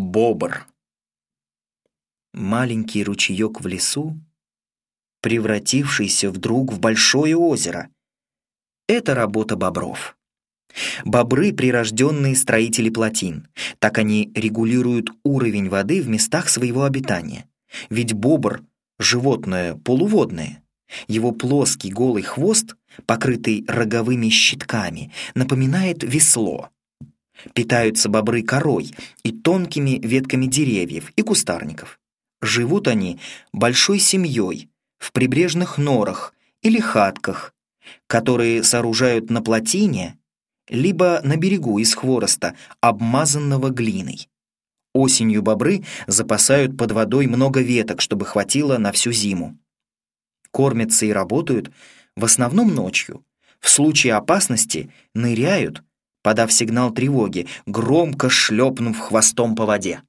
Бобр. Маленький ручеек в лесу, превратившийся вдруг в большое озеро. Это работа бобров. Бобры — прирожденные строители плотин. Так они регулируют уровень воды в местах своего обитания. Ведь бобр — животное полуводное. Его плоский голый хвост, покрытый роговыми щитками, напоминает весло. Питаются бобры корой и тонкими ветками деревьев и кустарников. Живут они большой семьей в прибрежных норах или хатках, которые сооружают на плотине либо на берегу из хвороста, обмазанного глиной. Осенью бобры запасают под водой много веток, чтобы хватило на всю зиму. Кормятся и работают в основном ночью. В случае опасности ныряют, подав сигнал тревоги, громко шлепнув хвостом по воде.